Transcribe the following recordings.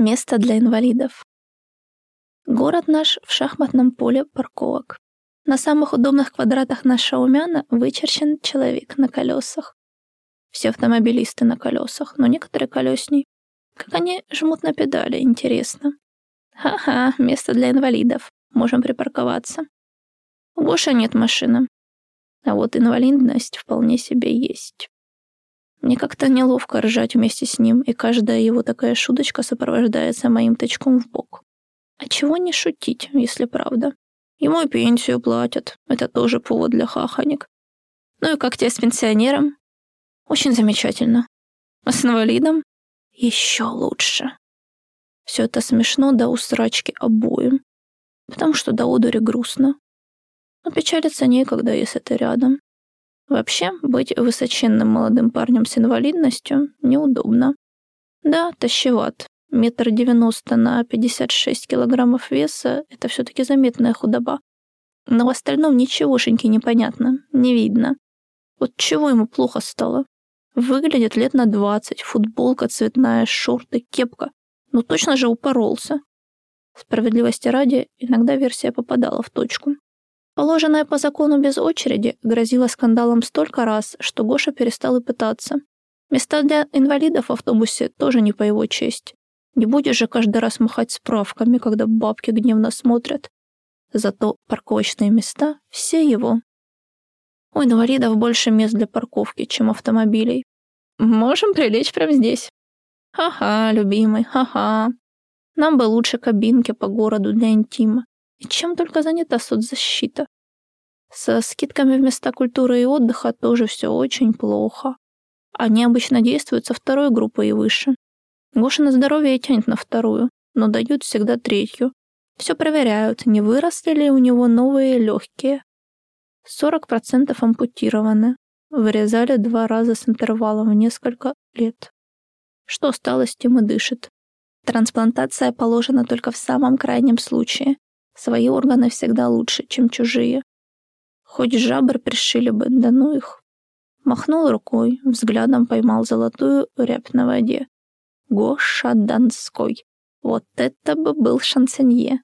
Место для инвалидов. Город наш в шахматном поле парковок. На самых удобных квадратах нашего Умяна вычерчен человек на колесах. Все автомобилисты на колесах, но некоторые колесней. Как они жмут на педали, интересно. Ха-ха, место для инвалидов. Можем припарковаться. У Гоши нет машины. А вот инвалидность вполне себе есть. Мне как-то неловко ржать вместе с ним, и каждая его такая шуточка сопровождается моим тычком в бок. А чего не шутить, если правда? Ему и пенсию платят. Это тоже повод для хаханик. Ну и как тебе с пенсионером? Очень замечательно. А с инвалидом? Еще лучше. Все это смешно до усрачки обоим. Потому что до одури грустно. Но печалиться некогда, если ты рядом. Вообще, быть высоченным молодым парнем с инвалидностью неудобно. Да, тащеват. Метр девяносто на пятьдесят шесть килограммов веса — это все-таки заметная худоба. Но в остальном ничегошеньки непонятно, не видно. Вот чего ему плохо стало? Выглядит лет на двадцать, футболка цветная, шорты, кепка. Ну точно же упоролся. Справедливости ради, иногда версия попадала в точку. Положенная по закону без очереди грозила скандалом столько раз, что Гоша перестал и пытаться. Места для инвалидов в автобусе тоже не по его честь. Не будешь же каждый раз махать справками, когда бабки гневно смотрят. Зато парковочные места все его. У инвалидов больше мест для парковки, чем автомобилей. Можем прилечь прямо здесь. Ха-ха, любимый, ха-ха. Нам бы лучше кабинки по городу для интима. И чем только занята соцзащита. Со скидками в места культуры и отдыха тоже все очень плохо. Они обычно действуют со второй группы и выше. Гоша на здоровье тянет на вторую, но дают всегда третью. Все проверяют, не выросли ли у него новые легкие. 40% ампутированы. Вырезали два раза с интервалом в несколько лет. Что осталось, тем и дышит. Трансплантация положена только в самом крайнем случае, Свои органы всегда лучше, чем чужие. Хоть жабр пришили бы, да ну их. Махнул рукой, взглядом поймал золотую рябь на воде. Гоша Донской. Вот это бы был шансонье.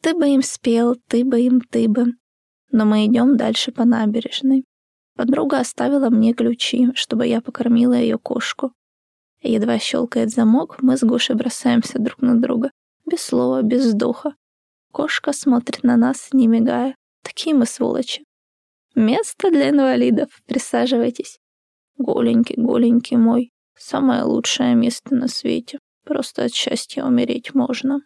Ты бы им спел, ты бы им, ты бы. Но мы идем дальше по набережной. Подруга оставила мне ключи, чтобы я покормила ее кошку. Едва щелкает замок, мы с Гошей бросаемся друг на друга. Без слова, без вздоха. Кошка смотрит на нас, не мигая. Такие мы сволочи. Место для инвалидов. Присаживайтесь. Голенький, голенький мой. Самое лучшее место на свете. Просто от счастья умереть можно.